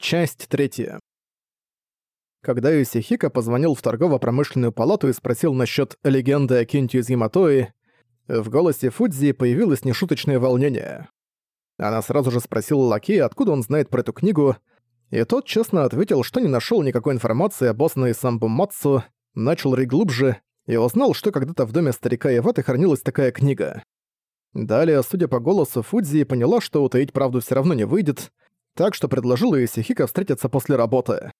Часть третья. Когда Юсихика позвонил в торгово-промышленную палату и спросил насчет легенды о Кенте из Яматои, в голосе Фудзи появилось нешуточное волнение. Она сразу же спросила Лакея, откуда он знает про эту книгу, и тот честно ответил, что не нашел никакой информации об Осана Самбу Мацу, начал рыть глубже и узнал, что когда-то в доме старика Иваты хранилась такая книга. Далее, судя по голосу, Фудзи поняла, что утаить правду все равно не выйдет, так что предложила Исихика встретиться после работы.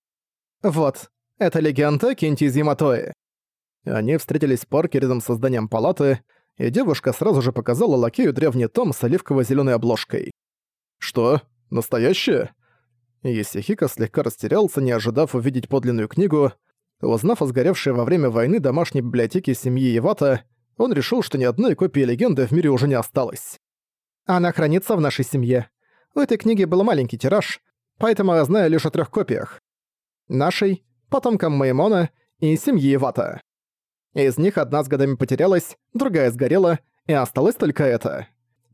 «Вот, это легенда Кенти из Яматои». Они встретились в парке рядом с зданием палаты, и девушка сразу же показала лакею древний том с оливково зеленой обложкой. «Что? Настоящее?» Исихика слегка растерялся, не ожидав увидеть подлинную книгу. Узнав о сгоревшей во время войны домашней библиотеке семьи Ивата, он решил, что ни одной копии легенды в мире уже не осталось. «Она хранится в нашей семье. У этой книги был маленький тираж, поэтому я знаю лишь о трех копиях. Нашей, потомкам Маймона и семьи Ивата. Из них одна с годами потерялась, другая сгорела, и осталась только эта.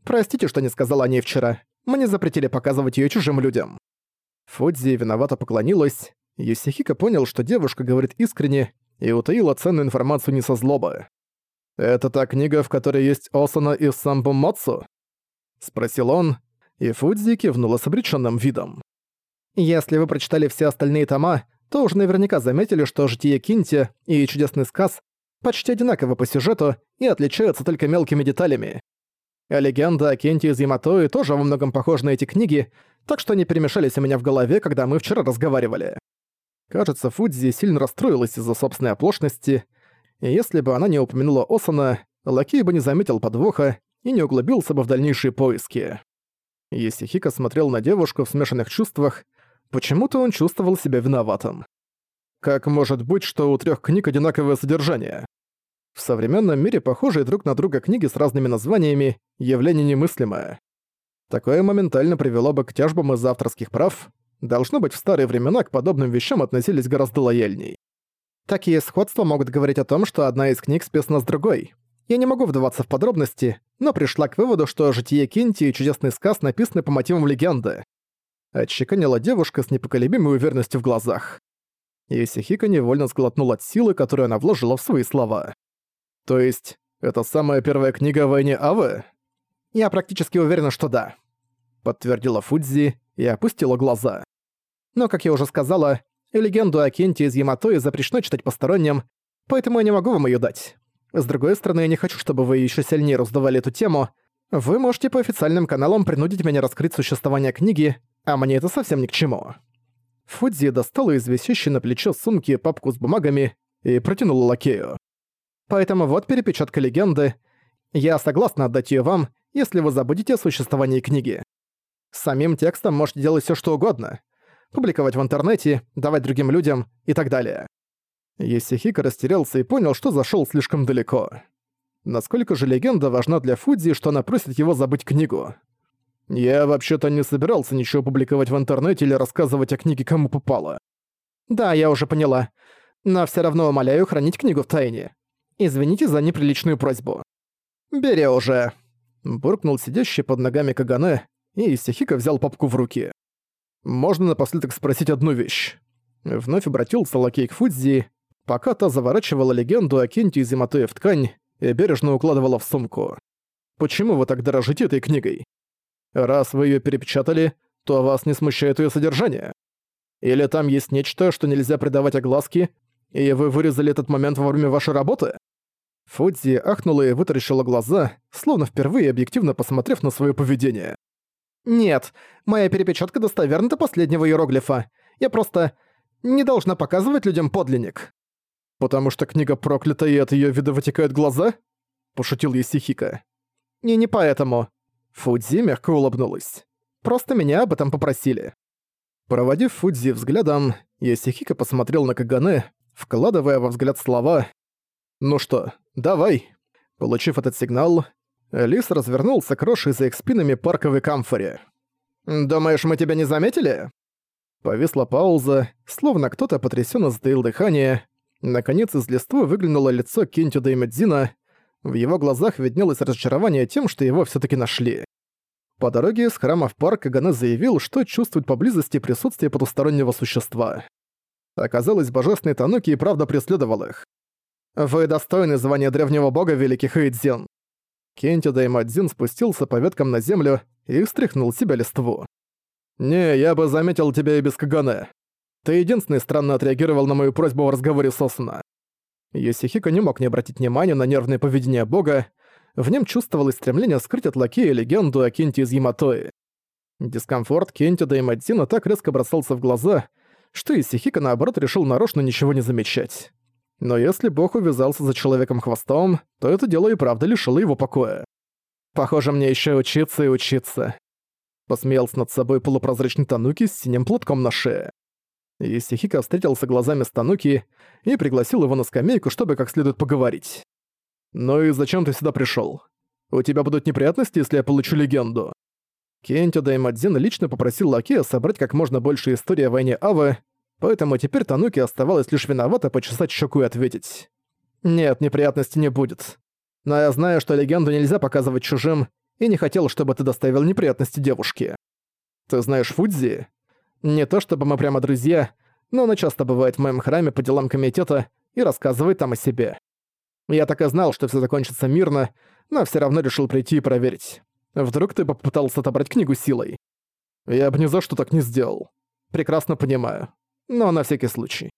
Простите, что не сказала о ней вчера. Мне запретили показывать ее чужим людям. Фудзи виновато поклонилась. Юсихика понял, что девушка говорит искренне, и утаила ценную информацию не со злобы. «Это та книга, в которой есть Осана и Самбо Мацу?» — спросил он, и Фудзи кивнула с обречённым видом. «Если вы прочитали все остальные тома, то уже наверняка заметили, что «Житие Кинти» и «Чудесный сказ» почти одинаковы по сюжету и отличаются только мелкими деталями. А легенда о Кенте из Яматои тоже во многом похожа на эти книги, так что они перемешались у меня в голове, когда мы вчера разговаривали. Кажется, Фудзи сильно расстроилась из-за собственной оплошности, и если бы она не упомянула Осана, Лакей бы не заметил подвоха и не углубился бы в дальнейшие поиски. Есихика смотрел на девушку в смешанных чувствах, почему-то он чувствовал себя виноватым. Как может быть, что у трех книг одинаковое содержание? В современном мире похожие друг на друга книги с разными названиями – явление немыслимое. Такое моментально привело бы к тяжбам из-за авторских прав. Должно быть, в старые времена к подобным вещам относились гораздо лояльней. Такие сходства могут говорить о том, что одна из книг списана с другой. Я не могу вдаваться в подробности, но пришла к выводу, что «Житие Кинти» и «Чудесный сказ» написаны по мотивам легенды. Отчеканила девушка с непоколебимой уверенностью в глазах. Исихика невольно сглотнул от силы, которую она вложила в свои слова. «То есть, это самая первая книга о войне Авы?» «Я практически уверена, что да», — подтвердила Фудзи и опустила глаза. «Но, как я уже сказала, легенду о Кенте из Яматои запрещено читать посторонним, поэтому я не могу вам её дать. С другой стороны, я не хочу, чтобы вы еще сильнее раздавали эту тему. Вы можете по официальным каналам принудить меня раскрыть существование книги, а мне это совсем ни к чему». Фудзи достала из висящей на плечо сумки папку с бумагами и протянула лакею. «Поэтому вот перепечатка легенды. Я согласна отдать ее вам, если вы забудете о существовании книги. С самим текстом можете делать все что угодно. Публиковать в интернете, давать другим людям и так далее. Есихика растерялся и понял, что зашел слишком далеко. Насколько же легенда важна для Фудзи, что она просит его забыть книгу. Я вообще-то не собирался ничего публиковать в интернете или рассказывать о книге кому попало. Да, я уже поняла. Но все равно умоляю хранить книгу в тайне. Извините за неприличную просьбу. Бери уже. Буркнул сидящий под ногами Кагане, и Исихика взял папку в руки. Можно напоследок спросить одну вещь. Вновь обратился лакей к Фудзи, пока та заворачивала легенду о Кенте из Яматоя в ткань и бережно укладывала в сумку. «Почему вы так дорожите этой книгой? Раз вы её перепечатали, то вас не смущает её содержание? Или там есть нечто, что нельзя придавать огласке, и вы вырезали этот момент во время вашей работы?» Фудзи ахнула и вытаращила глаза, словно впервые объективно посмотрев на своё поведение. «Нет, моя перепечатка достоверна до последнего иероглифа. Я просто не должна показывать людям подлинник». «Потому что книга проклята, и от её вида вытекают глаза?» – пошутил Есихика. «И не поэтому». Фудзи мягко улыбнулась. «Просто меня об этом попросили». Проводив Фудзи взглядом, Есихика посмотрел на Кагане, вкладывая во взгляд слова «Ну что, давай». Получив этот сигнал, Лис развернулся к Роши за их спинами парковой камфоре. «Думаешь, мы тебя не заметили?» Повисла пауза, словно кто-то потрясённо затаил дыхание, Наконец из листвы выглянуло лицо Кентю Даймедзина. В его глазах виднелось разочарование тем, что его всё-таки нашли. По дороге из храма в парк Кагане заявил, что чувствует поблизости присутствие потустороннего существа. Оказалось, божественный Тануки и правда преследовал их. «Вы достойны звания древнего бога, великий Хэйдзин!» Кенти Даймадзин спустился по веткам на землю и встряхнул себя листву. «Не, я бы заметил тебя и без Кагане. Ты единственный странно отреагировал на мою просьбу в разговоре с Осуна». Йосихико не мог не обратить внимания на нервное поведение бога, в нем чувствовалось стремление скрыть от лакея легенду о Кенте из Яматои. Дискомфорт Кенти Даймадзина так резко бросался в глаза, что Исихика наоборот решил нарочно ничего не замечать. Но если бог увязался за человеком хвостом, то это дело и правда лишило его покоя. «Похоже, мне еще учиться и учиться», — посмеялся над собой полупрозрачный Тануки с синим платком на шее. Исихика встретился глазами с Тануки и пригласил его на скамейку, чтобы как следует поговорить. «Ну и зачем ты сюда пришел? У тебя будут неприятности, если я получу легенду?» Кентё Даймадзин лично попросил Лакея собрать как можно больше истории о войне Авы, поэтому теперь Тануки оставалось лишь виновато почесать щеку и ответить. «Нет, неприятностей не будет. Но я знаю, что легенду нельзя показывать чужим, и не хотел, чтобы ты доставил неприятности девушке. Ты знаешь Фудзи? Не то чтобы мы прямо друзья, но она часто бывает в моем храме по делам комитета и рассказывает там о себе. Я так и знал, что все закончится мирно, но все равно решил прийти и проверить. Вдруг ты попытался отобрать книгу силой? Я бы ни за что так не сделал. Прекрасно понимаю. Но на всякий случай.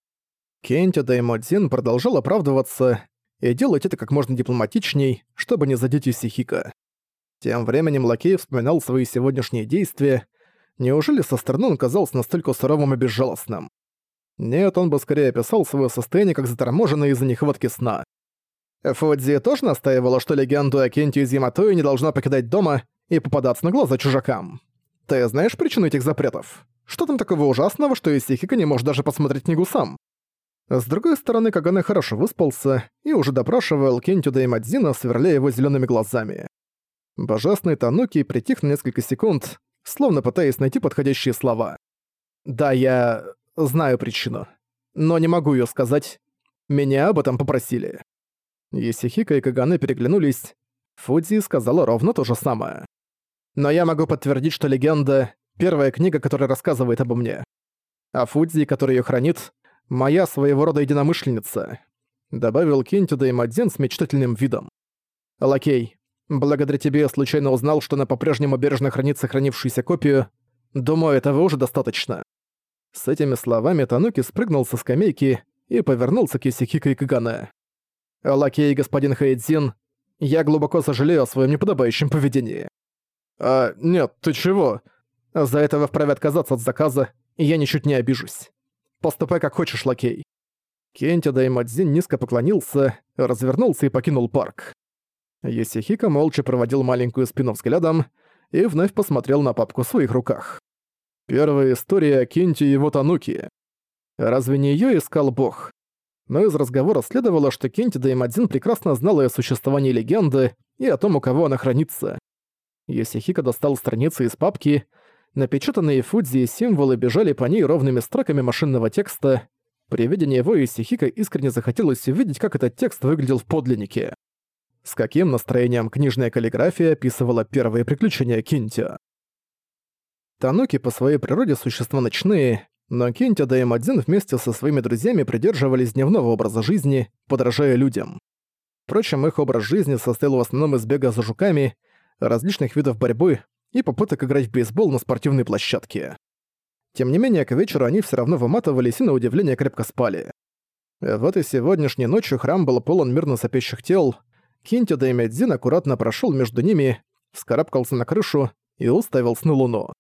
Кенти Даймодзин продолжал оправдываться и делать это как можно дипломатичней, чтобы не задеть Исихика. Тем временем Лакей вспоминал свои сегодняшние действия. Неужели со стороны он казался настолько суровым и безжалостным? Нет, он бы скорее описал свое состояние как заторможенное из-за нехватки сна. Фудзи тоже настаивала, что легенду о Кенте из Яматои не должна покидать дома и попадаться на глаза чужакам. Ты знаешь причину этих запретов? Что там такого ужасного, что Исихика не может даже посмотреть книгу сам? С другой стороны, Кагане хорошо выспался и уже допрашивал Кентю Даймадзина, сверляя его зелеными глазами. Божественный Тануки притих на несколько секунд, словно пытаясь найти подходящие слова. «Да, я знаю причину, но не могу ее сказать. Меня об этом попросили». Есихика и Кагане переглянулись. Фудзи сказала ровно то же самое. Но я могу подтвердить, что легенда — первая книга, которая рассказывает обо мне. А Фудзи, который ее хранит, — моя своего рода единомышленница. Добавил Кентида и Мадзин с мечтательным видом. Лакей, благодаря тебе я случайно узнал, что она по-прежнему бережно хранит сохранившуюся копию. Думаю, этого уже достаточно. С этими словами Тануки спрыгнул со скамейки и повернулся к Исихико и Кагане. «Лакей господин Хэйдзин, я глубоко сожалею о своем неподобающем поведении». «А, нет, ты чего?» «За это вы вправе отказаться от заказа, и я ничуть не обижусь. Поступай как хочешь, лакей». Кенти Даймадзин низко поклонился, развернулся и покинул парк. Есихика молча проводил маленькую спину взглядом и вновь посмотрел на папку в своих руках. Первая история о Кенти и его Тануки. Разве не её искал бог? но из разговора следовало, что Кенти Даймадзин прекрасно знал о существовании легенды и о том, у кого она хранится. Йосихико достал страницы из папки, напечатанные Фудзи и символы бежали по ней ровными строками машинного текста. При виде него Йосихико искренне захотелось увидеть, как этот текст выглядел в подлиннике. С каким настроением книжная каллиграфия описывала первые приключения Кинтио. Тануки по своей природе существа ночные, но Кентя да М1 вместе со своими друзьями придерживались дневного образа жизни, подражая людям. Впрочем, их образ жизни состоял в основном из бега за жуками, различных видов борьбы и попыток играть в бейсбол на спортивной площадке. Тем не менее, к вечеру они все равно выматывались и на удивление крепко спали. В этой сегодняшней ночью храм был полон мирно сопящих тел. Кинти да Медзин аккуратно прошел между ними, вскарабкался на крышу и уставился на луну.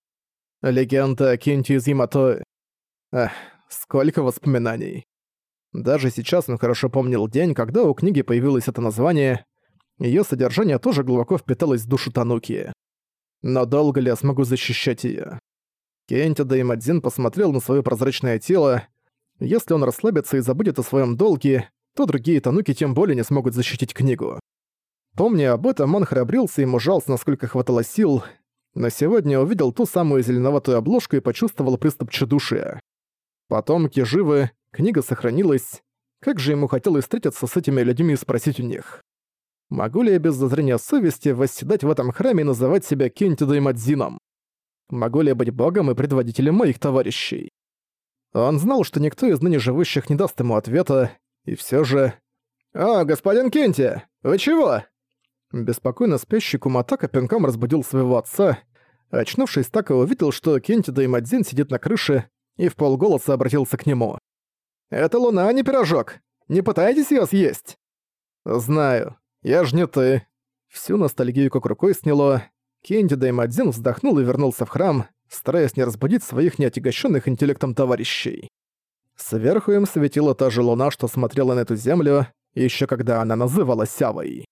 Легенда Кинти из Ямато Эх, сколько воспоминаний. Даже сейчас он хорошо помнил день, когда у книги появилось это название. Её содержание тоже глубоко впиталось в душу Тануки. Но долго ли я смогу защищать её? Кенти Даймадзин посмотрел на своё прозрачное тело. Если он расслабится и забудет о своём долге, то другие Тануки тем более не смогут защитить книгу. Помня об этом, он храбрился и мужался, насколько хватало сил, но сегодня увидел ту самую зеленоватую обложку и почувствовал приступ тщедушия. Потомки живы, книга сохранилась. Как же ему хотелось встретиться с этими людьми и спросить у них. Могу ли я без зазрения совести восседать в этом храме и называть себя Кентидо и? Могу ли я быть богом и предводителем моих товарищей? Он знал, что никто из ныне живущих не даст ему ответа, и все же... «О, господин Кенти, вы чего?» Беспокойно спящий Куматака пинком разбудил своего отца. Очнувшись, Така увидел, что Кентида и Мадзин сидит на крыше, и в полголоса обратился к нему. «Это луна, а не пирожок. Не пытаетесь её съесть?» «Знаю. Я ж не ты». Всю ностальгию как рукой сняло. Кендида и Мадзин вздохнул и вернулся в храм, стараясь не разбудить своих неотягощенных интеллектом товарищей. Сверху им светила та же луна, что смотрела на эту землю, еще когда она называлась Сявой.